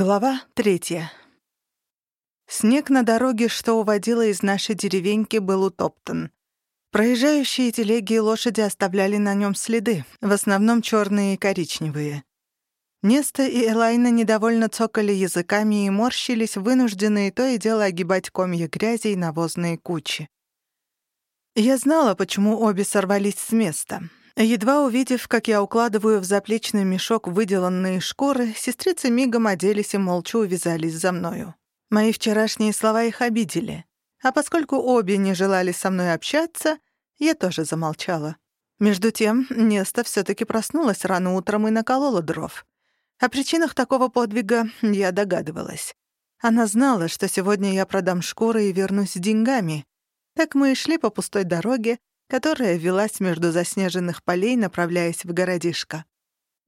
Глава третья. Снег на дороге, что уводила из нашей деревеньки, был утоптан. Проезжающие телеги и лошади оставляли на нем следы, в основном черные и коричневые. Неста и Элайна недовольно цокали языками и морщились, вынужденные то и дело огибать комья грязи и навозные кучи. Я знала, почему обе сорвались с места. Едва увидев, как я укладываю в заплечный мешок выделанные шкуры, сестрицы мигом оделись и молча увязались за мною. Мои вчерашние слова их обидели. А поскольку обе не желали со мной общаться, я тоже замолчала. Между тем, Неста все таки проснулась рано утром и наколола дров. О причинах такого подвига я догадывалась. Она знала, что сегодня я продам шкуры и вернусь с деньгами. Так мы и шли по пустой дороге, которая велась между заснеженных полей, направляясь в городишко.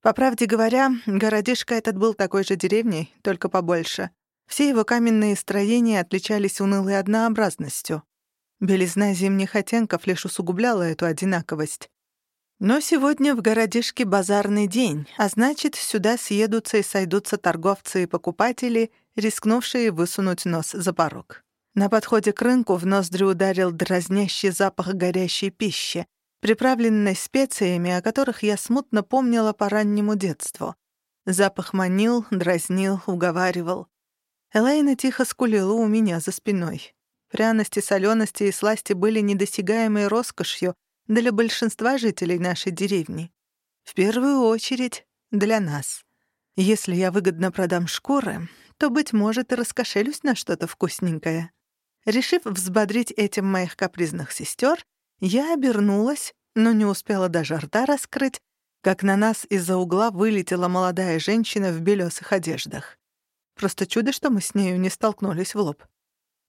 По правде говоря, городишко этот был такой же деревней, только побольше. Все его каменные строения отличались унылой однообразностью. Белизна зимних оттенков лишь усугубляла эту одинаковость. Но сегодня в городишке базарный день, а значит, сюда съедутся и сойдутся торговцы и покупатели, рискнувшие высунуть нос за порог. На подходе к рынку в ноздри ударил дразнящий запах горящей пищи, приправленной специями, о которых я смутно помнила по раннему детству. Запах манил, дразнил, уговаривал. Элайна тихо скулила у меня за спиной. Пряности, солености и сласти были недосягаемой роскошью для большинства жителей нашей деревни. В первую очередь для нас. Если я выгодно продам шкуры, то, быть может, и раскошелюсь на что-то вкусненькое. Решив взбодрить этим моих капризных сестер, я обернулась, но не успела даже рта раскрыть, как на нас из-за угла вылетела молодая женщина в белёсых одеждах. Просто чудо, что мы с нею не столкнулись в лоб.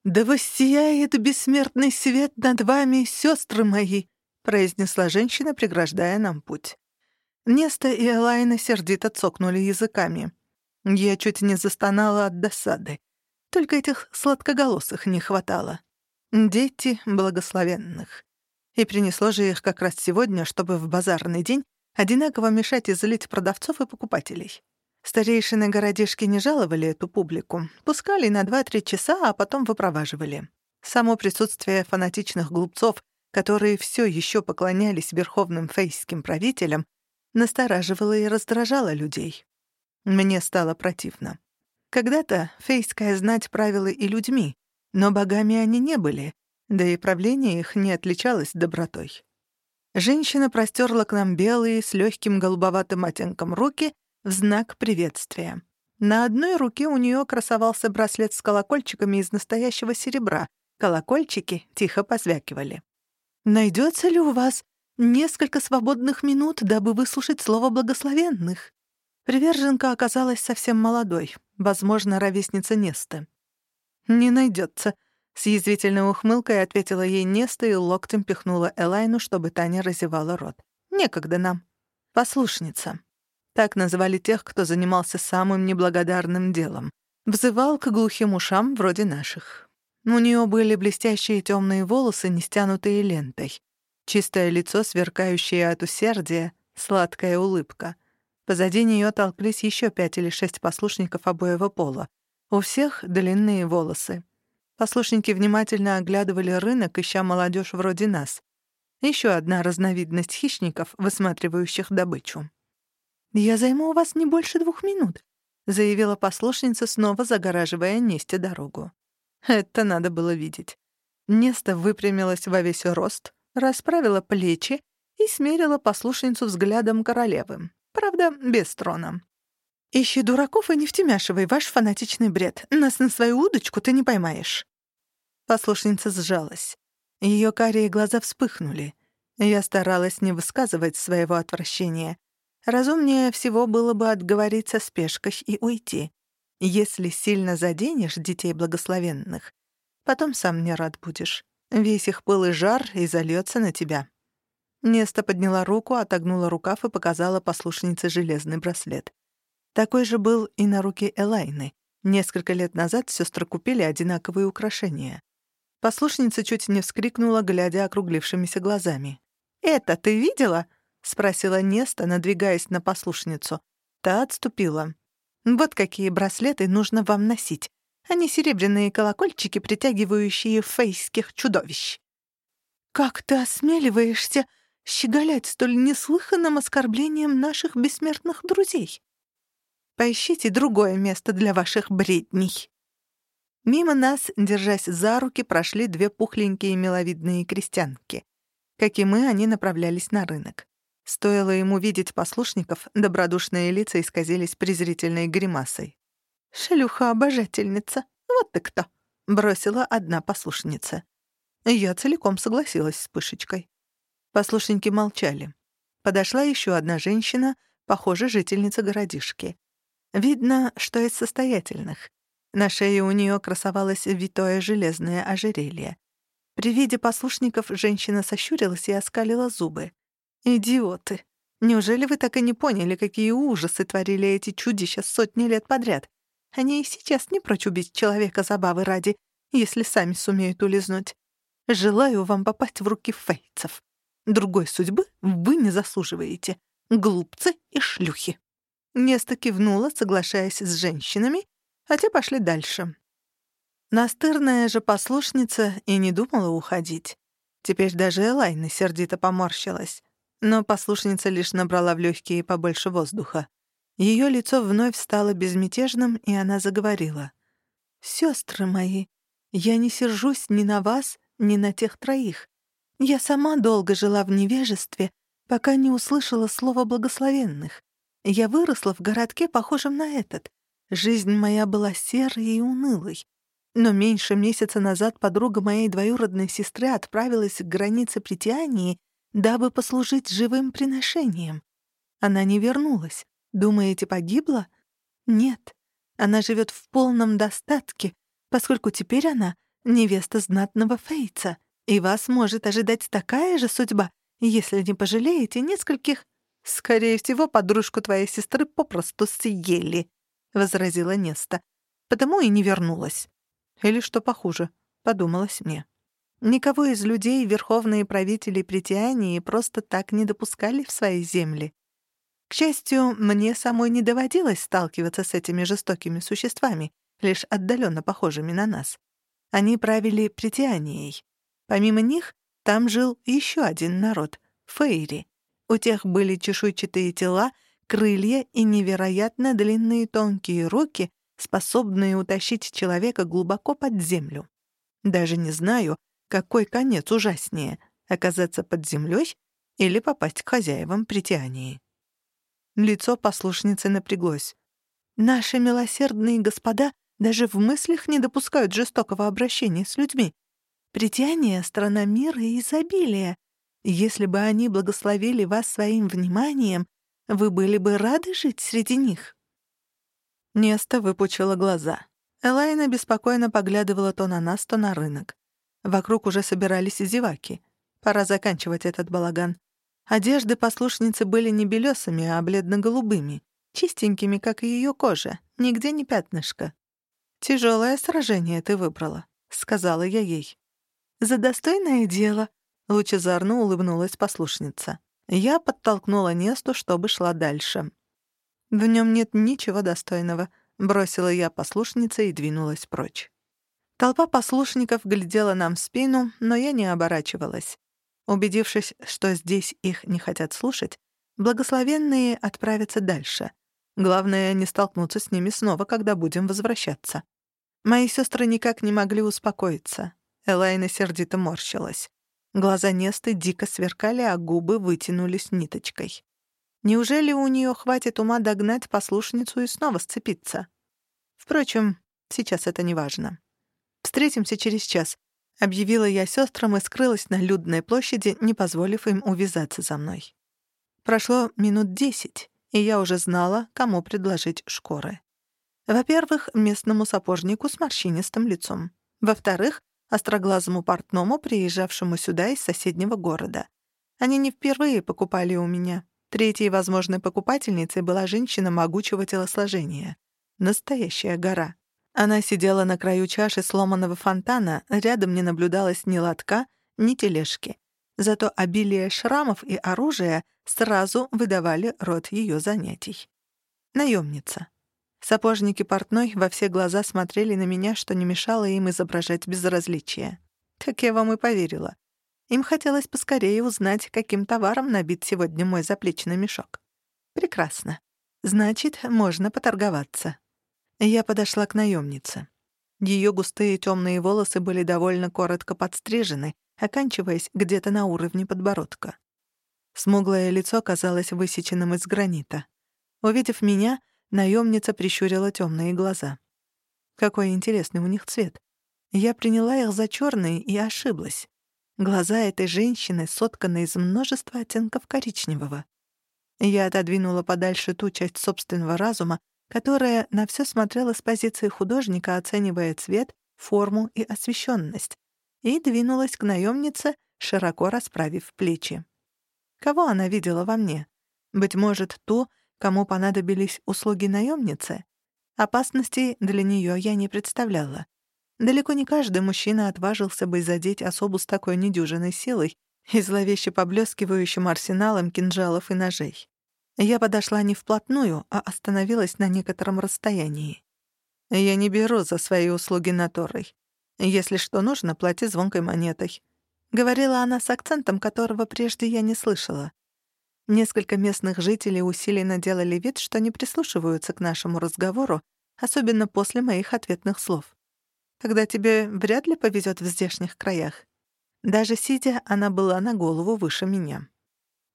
«Да воссияет бессмертный свет над вами, сестры мои!» — произнесла женщина, преграждая нам путь. Неста и Элайна сердито цокнули языками. Я чуть не застонала от досады. Только этих сладкоголосых не хватало. Дети благословенных. И принесло же их как раз сегодня, чтобы в базарный день одинаково мешать и злить продавцов и покупателей. Старейшины городишки не жаловали эту публику, пускали на 2-3 часа, а потом выпроваживали. Само присутствие фанатичных глупцов, которые все еще поклонялись верховным фейским правителям, настораживало и раздражало людей. Мне стало противно. Когда-то фейская знать правила и людьми, но богами они не были, да и правление их не отличалось добротой. Женщина простерла к нам белые с легким голубоватым оттенком руки в знак приветствия. На одной руке у нее красовался браслет с колокольчиками из настоящего серебра. Колокольчики тихо позвякивали. «Найдется ли у вас несколько свободных минут, дабы выслушать слово благословенных?» Приверженка оказалась совсем молодой, возможно, ровесница Несты. «Не найдется», — с язвительной ухмылкой ответила ей Неста и локтем пихнула Элайну, чтобы Таня разевала рот. «Некогда нам. Послушница». Так называли тех, кто занимался самым неблагодарным делом. Взывал к глухим ушам вроде наших. У нее были блестящие темные волосы, не стянутые лентой. Чистое лицо, сверкающее от усердия, сладкая улыбка. Позади нее толклись еще пять или шесть послушников обоего пола. У всех длинные волосы. Послушники внимательно оглядывали рынок, ища молодежь вроде нас. Еще одна разновидность хищников, высматривающих добычу. «Я займу у вас не больше двух минут», — заявила послушница, снова загораживая Несте дорогу. Это надо было видеть. Неста выпрямилась во весь рост, расправила плечи и смерила послушницу взглядом королевы. Правда, без трона. «Ищи дураков и не втемяшивай ваш фанатичный бред. Нас на свою удочку ты не поймаешь». Послушница сжалась. Ее карие глаза вспыхнули. Я старалась не высказывать своего отвращения. Разумнее всего было бы отговориться спешкой и уйти. Если сильно заденешь детей благословенных, потом сам не рад будешь. Весь их пыл и жар и на тебя. Неста подняла руку, отогнула рукав и показала послушнице железный браслет. Такой же был и на руке Элайны. Несколько лет назад сестры купили одинаковые украшения. Послушница чуть не вскрикнула, глядя округлившимися глазами. «Это ты видела?» — спросила Неста, надвигаясь на послушницу. Та отступила. Вот какие браслеты нужно вам носить, не серебряные колокольчики, притягивающие фейских чудовищ. Как ты осмеливаешься щеголять столь неслыханным оскорблением наших бессмертных друзей? Поищите другое место для ваших бредней. Мимо нас, держась за руки, прошли две пухленькие миловидные крестьянки. Как и мы, они направлялись на рынок. Стоило ему видеть послушников, добродушные лица исказились презрительной гримасой. «Шлюха-обожательница, вот ты кто!» — бросила одна послушница. Я целиком согласилась с Пышечкой. Послушники молчали. Подошла еще одна женщина, похоже, жительница городишки. Видно, что из состоятельных. На шее у нее красовалось витое железное ожерелье. При виде послушников женщина сощурилась и оскалила зубы. «Идиоты! Неужели вы так и не поняли, какие ужасы творили эти чудища сотни лет подряд? Они и сейчас не прочь убить человека забавы ради, если сами сумеют улизнуть. Желаю вам попасть в руки фейцев. Другой судьбы вы не заслуживаете. Глупцы и шлюхи». Неста кивнула, соглашаясь с женщинами, а те пошли дальше. Настырная же послушница и не думала уходить. Теперь даже Элайна сердито поморщилась. Но послушница лишь набрала в легкие побольше воздуха. Ее лицо вновь стало безмятежным, и она заговорила. «Сестры мои, я не сержусь ни на вас, ни на тех троих. Я сама долго жила в невежестве, пока не услышала слова благословенных. Я выросла в городке, похожем на этот. Жизнь моя была серой и унылой. Но меньше месяца назад подруга моей двоюродной сестры отправилась к границе притянии, дабы послужить живым приношением. Она не вернулась. Думаете, погибла? Нет. Она живет в полном достатке, поскольку теперь она — невеста знатного Фейца, и вас может ожидать такая же судьба, если не пожалеете нескольких... Скорее всего, подружку твоей сестры попросту съели, — возразила Неста, потому и не вернулась. Или что похуже, подумалось мне. Никого из людей верховные правители притянии просто так не допускали в свои земли. К счастью, мне самой не доводилось сталкиваться с этими жестокими существами, лишь отдаленно похожими на нас. Они правили притянией. Помимо них, там жил еще один народ — фейри. У тех были чешуйчатые тела, крылья и невероятно длинные тонкие руки, способные утащить человека глубоко под землю. Даже не знаю, какой конец ужаснее — оказаться под землей или попасть к хозяевам притянии. Лицо послушницы напряглось. «Наши милосердные господа даже в мыслях не допускают жестокого обращения с людьми. Притяние — страна мира и изобилия. Если бы они благословили вас своим вниманием, вы были бы рады жить среди них». Неста выпучила глаза. Элайна беспокойно поглядывала то на нас, то на рынок. Вокруг уже собирались зеваки. Пора заканчивать этот балаган. Одежды послушницы были не белесыми, а бледно-голубыми, чистенькими, как и ее кожа, нигде не пятнышко. «Тяжелое сражение ты выбрала», — сказала я ей. «За достойное дело», — лучезарно улыбнулась послушница. Я подтолкнула Несту, чтобы шла дальше. «В нем нет ничего достойного», — бросила я послушница и двинулась прочь. Толпа послушников глядела нам в спину, но я не оборачивалась. Убедившись, что здесь их не хотят слушать, благословенные отправятся дальше. Главное, не столкнуться с ними снова, когда будем возвращаться. Мои сестры никак не могли успокоиться. Элайна сердито морщилась. Глаза Несты дико сверкали, а губы вытянулись ниточкой. Неужели у нее хватит ума догнать послушницу и снова сцепиться? Впрочем, сейчас это не важно. Встретимся через час, Объявила я сестрам и скрылась на людной площади, не позволив им увязаться за мной. Прошло минут десять, и я уже знала, кому предложить шкоры. Во-первых, местному сапожнику с морщинистым лицом. Во-вторых, остроглазому портному, приезжавшему сюда из соседнего города. Они не впервые покупали у меня. Третьей возможной покупательницей была женщина могучего телосложения. Настоящая гора. Она сидела на краю чаши сломанного фонтана, рядом не наблюдалось ни лотка, ни тележки. Зато обилие шрамов и оружия сразу выдавали род ее занятий. Наемница. Сапожники портной во все глаза смотрели на меня, что не мешало им изображать безразличие. Так я вам и поверила. Им хотелось поскорее узнать, каким товаром набит сегодня мой заплечный мешок. Прекрасно. Значит, можно поторговаться. Я подошла к наемнице. Ее густые темные волосы были довольно коротко подстрижены, оканчиваясь где-то на уровне подбородка. Смуглое лицо казалось высеченным из гранита. Увидев меня, наемница прищурила темные глаза. Какой интересный у них цвет. Я приняла их за черные и ошиблась. Глаза этой женщины сотканы из множества оттенков коричневого. Я отодвинула подальше ту часть собственного разума, которая на все смотрела с позиции художника, оценивая цвет, форму и освещенность, и двинулась к наемнице, широко расправив плечи. Кого она видела во мне? Быть может, ту, кому понадобились услуги наемницы? Опасностей для нее я не представляла. Далеко не каждый мужчина отважился бы задеть особу с такой недюжиной силой и зловеще поблескивающим арсеналом кинжалов и ножей. Я подошла не вплотную, а остановилась на некотором расстоянии. Я не беру за свои услуги на Торой. Если что нужно, плати звонкой монетой. Говорила она с акцентом, которого прежде я не слышала. Несколько местных жителей усиленно делали вид, что не прислушиваются к нашему разговору, особенно после моих ответных слов. Тогда тебе вряд ли повезет в здешних краях. Даже сидя, она была на голову выше меня.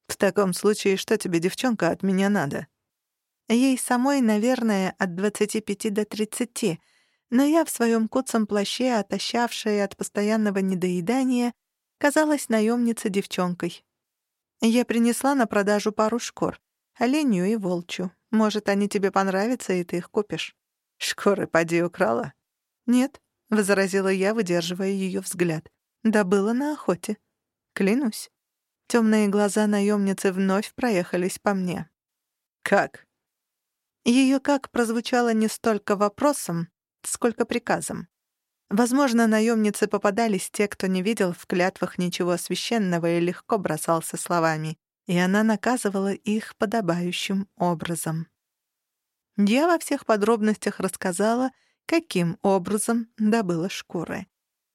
В таком случае, что тебе, девчонка, от меня надо? Ей самой, наверное, от 25 до 30, но я в своем куцом плаще, отощавшая от постоянного недоедания, казалась наемницей девчонкой. Я принесла на продажу пару шкур, оленью и волчью. Может, они тебе понравятся, и ты их купишь. Шкуры поди украла? Нет, — возразила я, выдерживая ее взгляд. Да было на охоте. Клянусь. Темные глаза наемницы вновь проехались по мне. «Как?» Ее «как» прозвучало не столько вопросом, сколько приказом. Возможно, наемницы попадались те, кто не видел в клятвах ничего священного и легко бросался словами, и она наказывала их подобающим образом. Я во всех подробностях рассказала, каким образом добыла шкуры.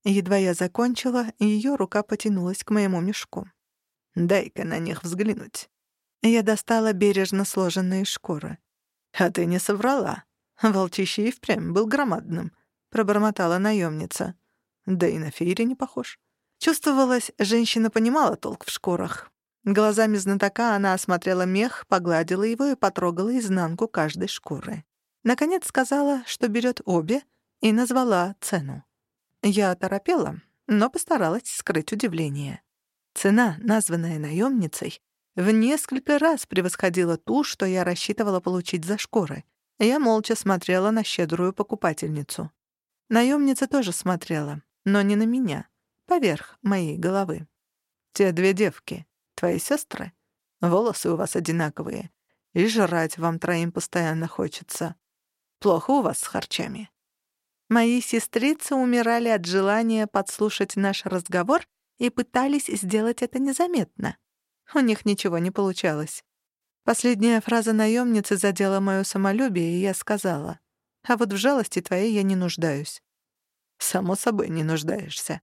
Едва я закончила, ее рука потянулась к моему мешку. «Дай-ка на них взглянуть». Я достала бережно сложенные шкуры. «А ты не соврала. Волчище и впрямь был громадным», — пробормотала наемница. Да и на фейре не похож. Чувствовалось, женщина понимала толк в шкурах. Глазами знатока она осмотрела мех, погладила его и потрогала изнанку каждой шкуры. Наконец сказала, что берет обе, и назвала цену. Я оторопела, но постаралась скрыть удивление. Цена, названная наемницей, в несколько раз превосходила ту, что я рассчитывала получить за шкуры. Я молча смотрела на щедрую покупательницу. Наемница тоже смотрела, но не на меня, поверх моей головы. «Те две девки, твои сестры, волосы у вас одинаковые, и жрать вам троим постоянно хочется. Плохо у вас с харчами». Мои сестрицы умирали от желания подслушать наш разговор и пытались сделать это незаметно. У них ничего не получалось. Последняя фраза наемницы задела моё самолюбие, и я сказала, «А вот в жалости твоей я не нуждаюсь». «Само собой не нуждаешься.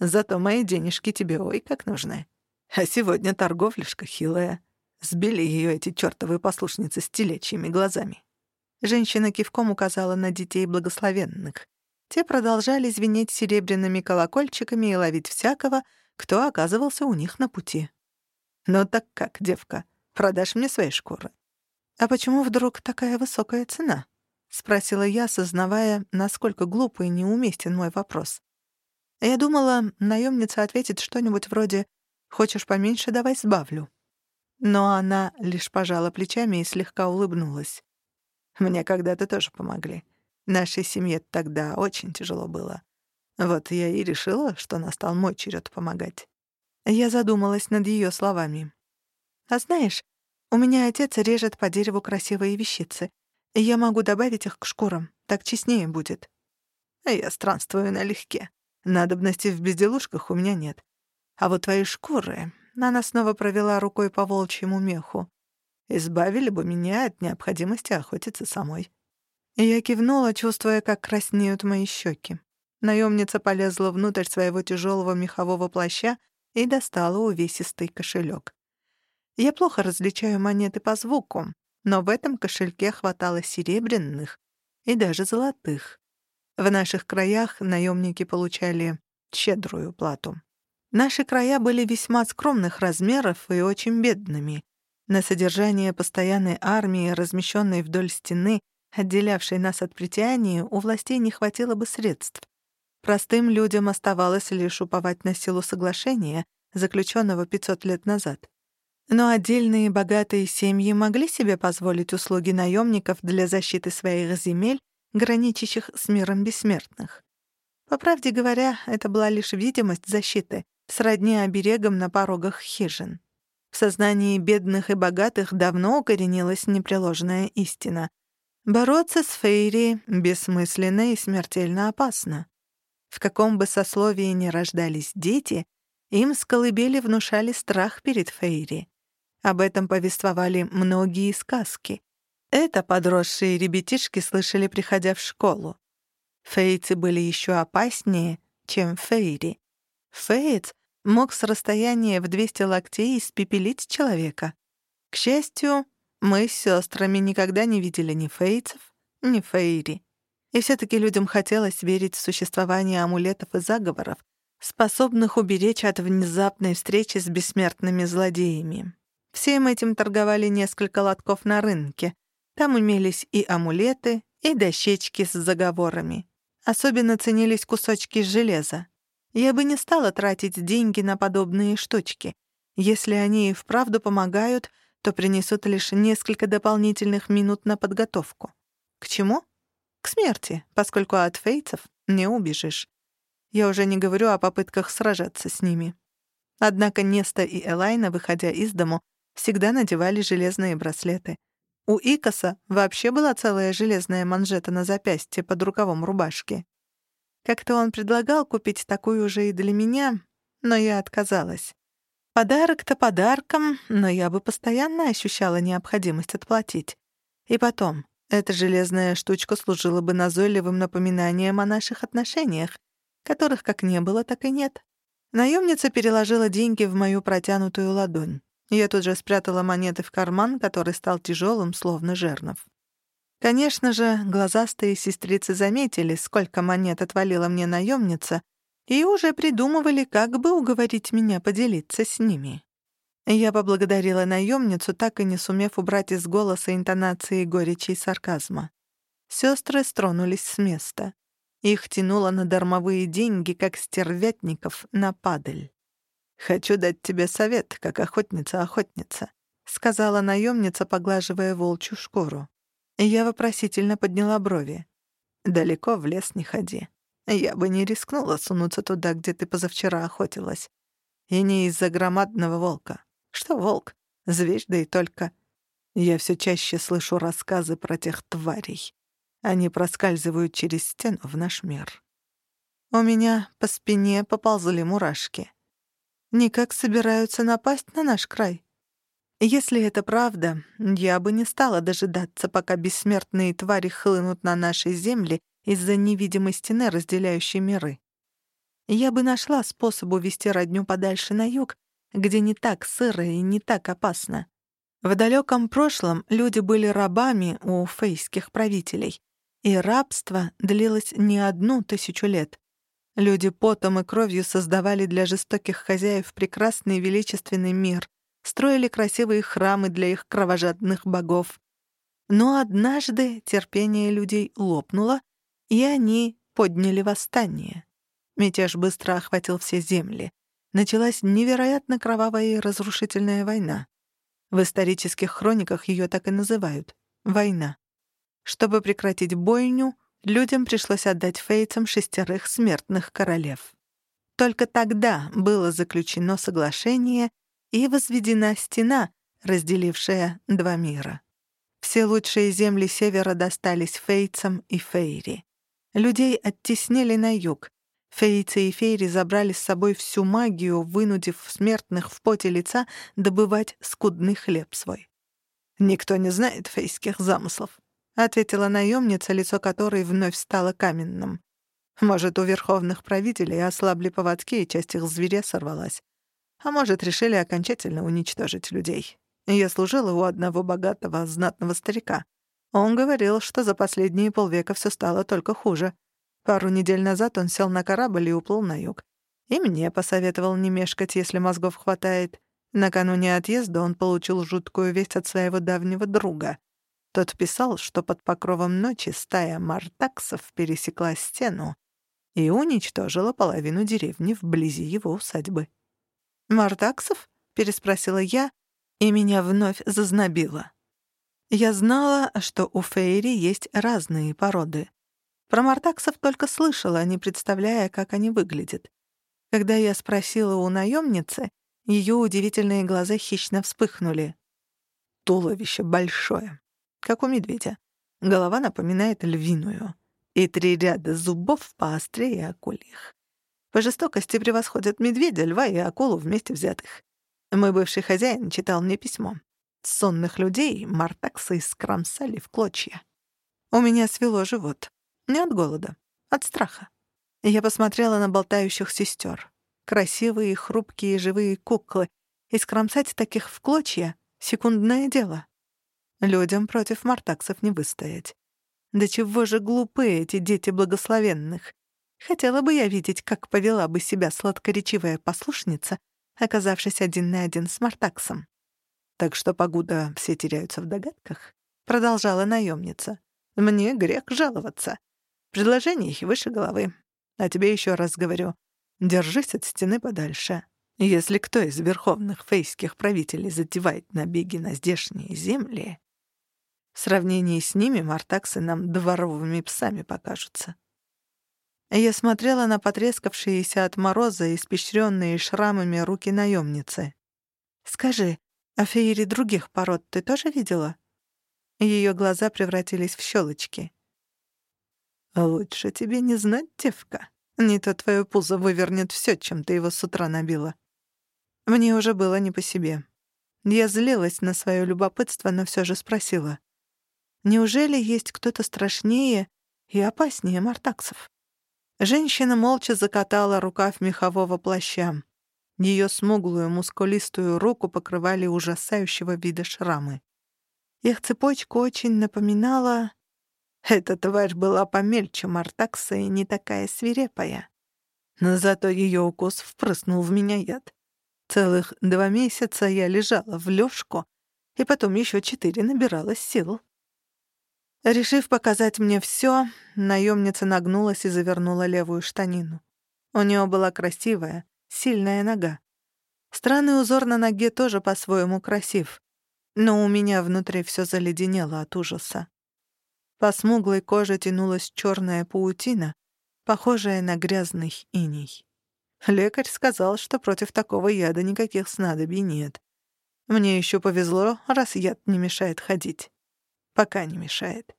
Зато мои денежки тебе ой как нужны. А сегодня торговляшка хилая. Сбили её эти чёртовы послушницы с телечьими глазами». Женщина кивком указала на детей благословенных. Те продолжали звенеть серебряными колокольчиками и ловить всякого, кто оказывался у них на пути. «Ну так как, девка, продашь мне свои шкуры?» «А почему вдруг такая высокая цена?» — спросила я, осознавая, насколько глупый и неуместен мой вопрос. Я думала, наемница ответит что-нибудь вроде «Хочешь поменьше, давай сбавлю». Но она лишь пожала плечами и слегка улыбнулась. «Мне когда-то тоже помогли. Нашей семье тогда очень тяжело было. Вот я и решила, что настал мой черед помогать. Я задумалась над ее словами. «А знаешь, у меня отец режет по дереву красивые вещицы. Я могу добавить их к шкурам, так честнее будет». А я странствую налегке. Надобности в безделушках у меня нет. А вот твои шкуры... Она снова провела рукой по волчьему меху. Избавили бы меня от необходимости охотиться самой. Я кивнула, чувствуя, как краснеют мои щеки. Наемница полезла внутрь своего тяжелого мехового плаща и достала увесистый кошелек. Я плохо различаю монеты по звуку, но в этом кошельке хватало серебряных и даже золотых. В наших краях наемники получали щедрую плату. Наши края были весьма скромных размеров и очень бедными. На содержание постоянной армии, размещенной вдоль стены, отделявшей нас от притяния, у властей не хватило бы средств. Простым людям оставалось лишь уповать на силу соглашения, заключенного 500 лет назад. Но отдельные богатые семьи могли себе позволить услуги наемников для защиты своих земель, граничащих с миром бессмертных. По правде говоря, это была лишь видимость защиты, сродни оберегам на порогах хижин. В сознании бедных и богатых давно укоренилась непреложная истина. Бороться с Фейри бессмысленно и смертельно опасно. В каком бы сословии ни рождались дети, им с колыбели внушали страх перед Фейри. Об этом повествовали многие сказки. Это подросшие ребятишки слышали, приходя в школу. Фейцы были еще опаснее, чем фейри. Фейц мог с расстояния в 200 локтей испепелить человека. К счастью, мы с сестрами никогда не видели ни фейцев, ни фейри. И все-таки людям хотелось верить в существование амулетов и заговоров, способных уберечь от внезапной встречи с бессмертными злодеями. Всем этим торговали несколько лотков на рынке. Там имелись и амулеты, и дощечки с заговорами. Особенно ценились кусочки железа. Я бы не стала тратить деньги на подобные штучки. Если они и вправду помогают, то принесут лишь несколько дополнительных минут на подготовку. К чему? К смерти, поскольку от фейцев не убежишь. Я уже не говорю о попытках сражаться с ними. Однако Неста и Элайна, выходя из дому, всегда надевали железные браслеты. У Икоса вообще была целая железная манжета на запястье под рукавом рубашки. Как-то он предлагал купить такую же и для меня, но я отказалась. Подарок-то подарком, но я бы постоянно ощущала необходимость отплатить. И потом, эта железная штучка служила бы назойливым напоминанием о наших отношениях, которых как не было, так и нет. Наемница переложила деньги в мою протянутую ладонь. Я тут же спрятала монеты в карман, который стал тяжелым, словно жернов. Конечно же, глазастые сестрицы заметили, сколько монет отвалила мне наемница, и уже придумывали, как бы уговорить меня поделиться с ними. Я поблагодарила наемницу, так и не сумев убрать из голоса интонации горечи и сарказма. Сестры стронулись с места. Их тянуло на дармовые деньги, как стервятников на падаль. «Хочу дать тебе совет, как охотница-охотница», — сказала наемница, поглаживая волчью шкуру. Я вопросительно подняла брови. «Далеко в лес не ходи. Я бы не рискнула сунуться туда, где ты позавчера охотилась. И не из-за громадного волка. Что волк? Зверь, да и только. Я все чаще слышу рассказы про тех тварей. Они проскальзывают через стену в наш мир. У меня по спине поползли мурашки никак собираются напасть на наш край. Если это правда, я бы не стала дожидаться, пока бессмертные твари хлынут на наши земли из-за невидимой стены, разделяющей миры. Я бы нашла способ увести родню подальше на юг, где не так сыро и не так опасно. В далеком прошлом люди были рабами у фейских правителей, и рабство длилось не одну тысячу лет. Люди потом и кровью создавали для жестоких хозяев прекрасный величественный мир, строили красивые храмы для их кровожадных богов. Но однажды терпение людей лопнуло, и они подняли восстание. Мятеж быстро охватил все земли. Началась невероятно кровавая и разрушительная война. В исторических хрониках ее так и называют — война. Чтобы прекратить бойню, людям пришлось отдать фейцам шестерых смертных королев. Только тогда было заключено соглашение и возведена стена, разделившая два мира. Все лучшие земли Севера достались фейцам и фейри. Людей оттеснили на юг. Фейцы и фейри забрали с собой всю магию, вынудив смертных в поте лица добывать скудный хлеб свой. Никто не знает фейских замыслов. Ответила наемница, лицо которой вновь стало каменным. Может, у верховных правителей ослабли поводки, и часть их зверя сорвалась. А может, решили окончательно уничтожить людей. Я служила у одного богатого, знатного старика. Он говорил, что за последние полвека все стало только хуже. Пару недель назад он сел на корабль и уплыл на юг. И мне посоветовал не мешкать, если мозгов хватает. Накануне отъезда он получил жуткую весть от своего давнего друга. Тот писал, что под покровом ночи стая мартаксов пересекла стену и уничтожила половину деревни вблизи его усадьбы. «Мартаксов?» — переспросила я, и меня вновь зазнобило. Я знала, что у фейри есть разные породы. Про мартаксов только слышала, не представляя, как они выглядят. Когда я спросила у наемницы, ее удивительные глаза хищно вспыхнули. Туловище большое, как у медведя. Голова напоминает львиную. И три ряда зубов поострее акульих. По жестокости превосходят медведя, льва и акулу вместе взятых. Мой бывший хозяин читал мне письмо. Сонных людей мартаксы скромсали в клочья. У меня свело живот. Не от голода, от страха. Я посмотрела на болтающих сестер. Красивые, хрупкие, живые куклы. И скромсать таких в клочья — секундное дело. Людям против мартаксов не выстоять. Да чего же глупы эти дети благословенных. Хотела бы я видеть, как повела бы себя сладкоречивая послушница, оказавшись один на один с Мартаксом. «Так что погода все теряются в догадках?» — продолжала наемница. «Мне грех жаловаться. Предложений выше головы. А тебе еще раз говорю, держись от стены подальше. Если кто из верховных фейских правителей затевает набеги на здешние земли, в сравнении с ними мартаксы нам дворовыми псами покажутся. Я смотрела на потрескавшиеся от мороза, испещренные шрамами руки наемницы. «Скажи, а феери других пород ты тоже видела?» Ее глаза превратились в щелочки. «Лучше тебе не знать, девка. Не то твое пузо вывернет все, чем ты его с утра набила». Мне уже было не по себе. Я злилась на свое любопытство, но все же спросила. «Неужели есть кто-то страшнее и опаснее мартаксов?» Женщина молча закатала рукав мехового плаща. Ее смуглую, мускулистую руку покрывали ужасающего вида шрамы. Их цепочка очень напоминала... Эта тварь была помельче Мартакса и не такая свирепая. Но зато ее укус впрыснул в меня яд. Целых два месяца я лежала в лёжку, и потом еще четыре набиралась сил. Решив показать мне все, наемница нагнулась и завернула левую штанину. У нее была красивая, сильная нога. Странный узор на ноге тоже по-своему красив, но у меня внутри все заледенело от ужаса. По смуглой коже тянулась черная паутина, похожая на грязный иней. Лекарь сказал, что против такого яда никаких снадобий нет. Мне еще повезло, раз яд не мешает ходить. Пока не мешает.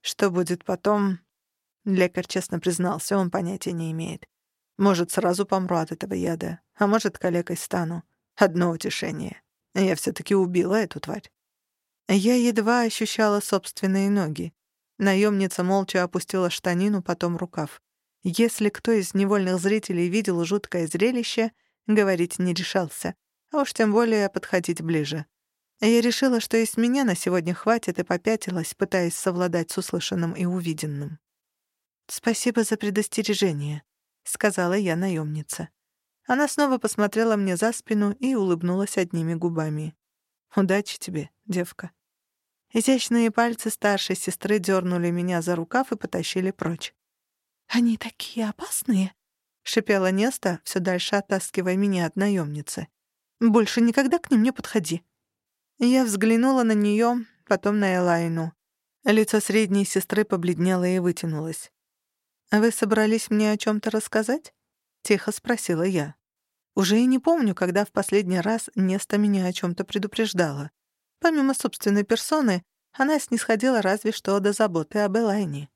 Что будет потом? Лекарь честно признался, он понятия не имеет. Может, сразу помру от этого яда, а может, калекой стану. Одно утешение. Я все таки убила эту тварь. Я едва ощущала собственные ноги. Наемница молча опустила штанину, потом рукав. Если кто из невольных зрителей видел жуткое зрелище, говорить не решался, а уж тем более подходить ближе. Я решила, что из меня на сегодня хватит, и попятилась, пытаясь совладать с услышанным и увиденным. «Спасибо за предостережение», — сказала я наемнице. Она снова посмотрела мне за спину и улыбнулась одними губами. «Удачи тебе, девка». Изящные пальцы старшей сестры дернули меня за рукав и потащили прочь. «Они такие опасные», — шипела Неста, все дальше оттаскивая меня от наемницы. «Больше никогда к ним не подходи». Я взглянула на нее, потом на Элайну. Лицо средней сестры побледнело и вытянулось. «Вы собрались мне о чем то рассказать?» — тихо спросила я. Уже и не помню, когда в последний раз Неста меня о чем то предупреждала. Помимо собственной персоны, она снисходила разве что до заботы об Элайне.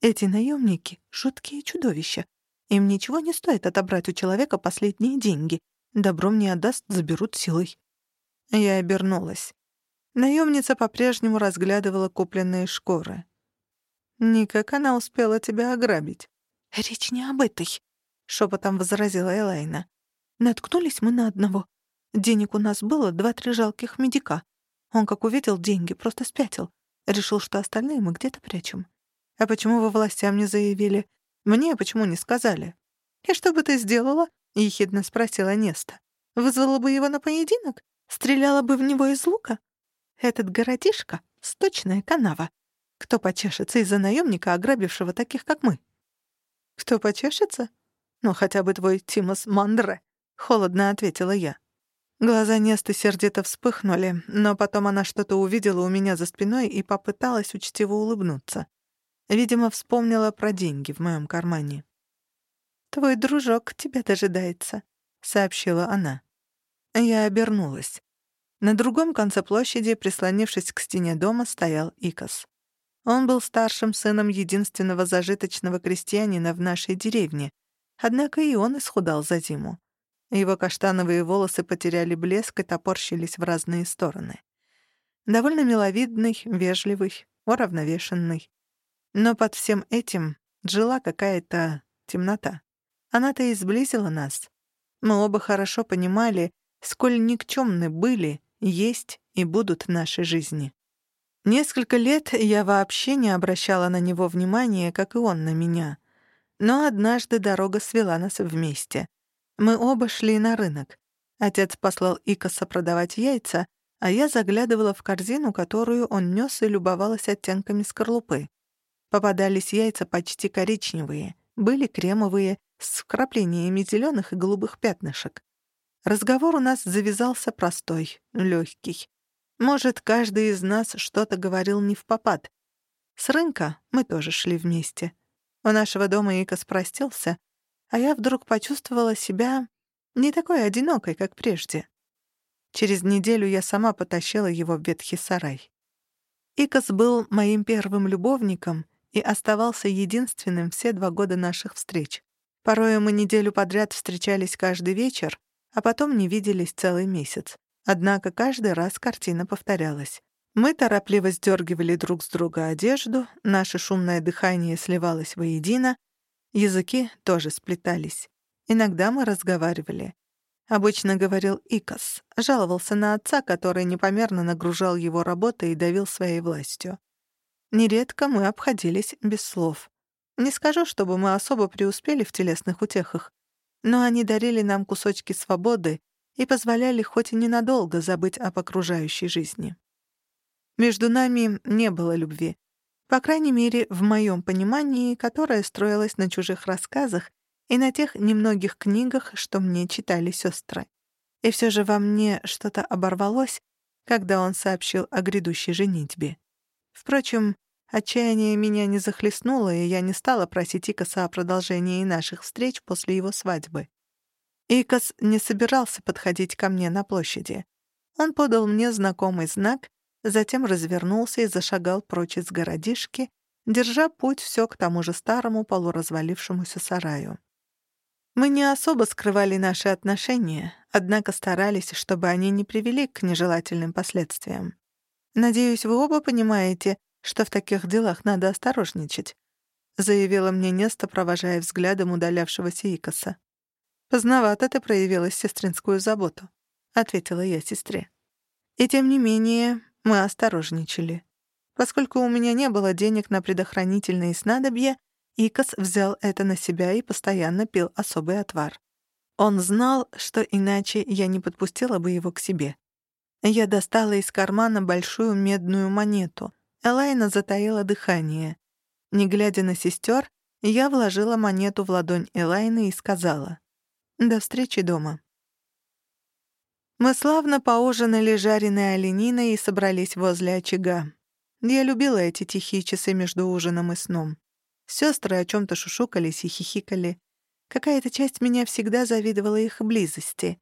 Эти наемники — жуткие чудовища. Им ничего не стоит отобрать у человека последние деньги. Добром не отдаст, заберут силой. Я обернулась. Наемница по-прежнему разглядывала купленные шкуры. «Никак она успела тебя ограбить». «Речь не об этой», — шепотом возразила Элайна. «Наткнулись мы на одного. Денег у нас было два-три жалких медика. Он, как увидел деньги, просто спятил. Решил, что остальные мы где-то прячем. А почему вы властям не заявили? Мне почему не сказали? И что бы ты сделала? Ехидно спросила Неста. Вызвала бы его на поединок? Стреляла бы в него из лука? Этот городишко — сточная канава. Кто почешется из-за наемника, ограбившего таких, как мы? Кто почешется? Ну, хотя бы твой Тимос Мандре, — холодно ответила я. Глаза Несты сердито вспыхнули, но потом она что-то увидела у меня за спиной и попыталась учтиво улыбнуться. Видимо, вспомнила про деньги в моем кармане. «Твой дружок тебя дожидается», — сообщила она. Я обернулась. На другом конце площади, прислонившись к стене дома, стоял Икос. Он был старшим сыном единственного зажиточного крестьянина в нашей деревне, однако и он исхудал за зиму. Его каштановые волосы потеряли блеск и топорщились в разные стороны. Довольно миловидный, вежливый, уравновешенный. Но под всем этим жила какая-то темнота. Она-то и сблизила нас. Мы оба хорошо понимали, сколь никчемны были, есть и будут наши жизни. Несколько лет я вообще не обращала на него внимания, как и он на меня. Но однажды дорога свела нас вместе. Мы оба шли на рынок. Отец послал Икоса продавать яйца, а я заглядывала в корзину, которую он нес и любовалась оттенками скорлупы. Попадались яйца почти коричневые, были кремовые, с вкраплениями зеленых и голубых пятнышек. Разговор у нас завязался простой, легкий. Может, каждый из нас что-то говорил не в попад. С рынка мы тоже шли вместе. У нашего дома Икос простился, а я вдруг почувствовала себя не такой одинокой, как прежде. Через неделю я сама потащила его в ветхий сарай. Икос был моим первым любовником и оставался единственным все два года наших встреч. Порой мы неделю подряд встречались каждый вечер, а потом не виделись целый месяц. Однако каждый раз картина повторялась. Мы торопливо сдергивали друг с друга одежду, наше шумное дыхание сливалось воедино, языки тоже сплетались. Иногда мы разговаривали. Обычно говорил Икос, жаловался на отца, который непомерно нагружал его работой и давил своей властью. Нередко мы обходились без слов. Не скажу, чтобы мы особо преуспели в телесных утехах, но они дарили нам кусочки свободы и позволяли хоть и ненадолго забыть об окружающей жизни. Между нами не было любви. По крайней мере, в моем понимании, которое строилось на чужих рассказах и на тех немногих книгах, что мне читали сестры. И все же во мне что-то оборвалось, когда он сообщил о грядущей женитьбе. Впрочем, отчаяние меня не захлестнуло, и я не стала просить Икоса о продолжении наших встреч после его свадьбы. Икос не собирался подходить ко мне на площади. Он подал мне знакомый знак, затем развернулся и зашагал прочь из городишки, держа путь все к тому же старому полуразвалившемуся сараю. Мы не особо скрывали наши отношения, однако старались, чтобы они не привели к нежелательным последствиям. «Надеюсь, вы оба понимаете, что в таких делах надо осторожничать», заявила мне Неста, провожая взглядом удалявшегося Икоса. «Поздновато ты проявила сестринскую заботу», — ответила я сестре. И тем не менее мы осторожничали. Поскольку у меня не было денег на предохранительные снадобья, Икос взял это на себя и постоянно пил особый отвар. Он знал, что иначе я не подпустила бы его к себе. Я достала из кармана большую медную монету. Элайна затаила дыхание. Не глядя на сестер, я вложила монету в ладонь Элайны и сказала «До встречи дома». Мы славно поужинали жареной олениной и собрались возле очага. Я любила эти тихие часы между ужином и сном. Сестры о чем то шушукались и хихикали. Какая-то часть меня всегда завидовала их близости.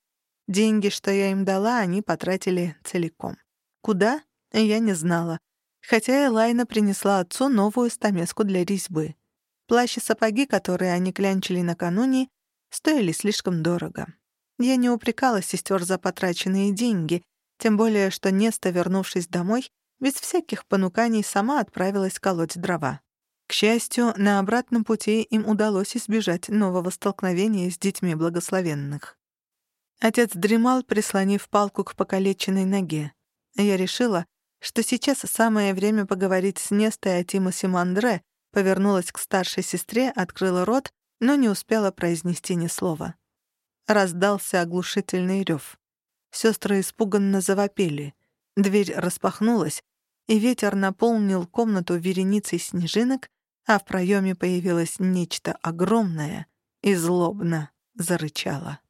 Деньги, что я им дала, они потратили целиком. Куда? Я не знала. Хотя Элайна принесла отцу новую стамеску для резьбы. Плащ и сапоги, которые они клянчили накануне, стоили слишком дорого. Я не упрекала сестер за потраченные деньги, Тем более, что Неста, вернувшись домой, без всяких понуканий сама отправилась колоть дрова. К счастью, на обратном пути им удалось избежать нового столкновения с детьми благословенных. Отец дремал, прислонив палку к покалеченной ноге. Я решила, что сейчас самое время поговорить с Нестой о Тимосе Мандре, повернулась к старшей сестре, открыла рот, но не успела произнести ни слова. Раздался оглушительный рев. Сестры испуганно завопили. Дверь распахнулась, и ветер наполнил комнату вереницей снежинок, а в проеме появилось нечто огромное и злобно зарычало.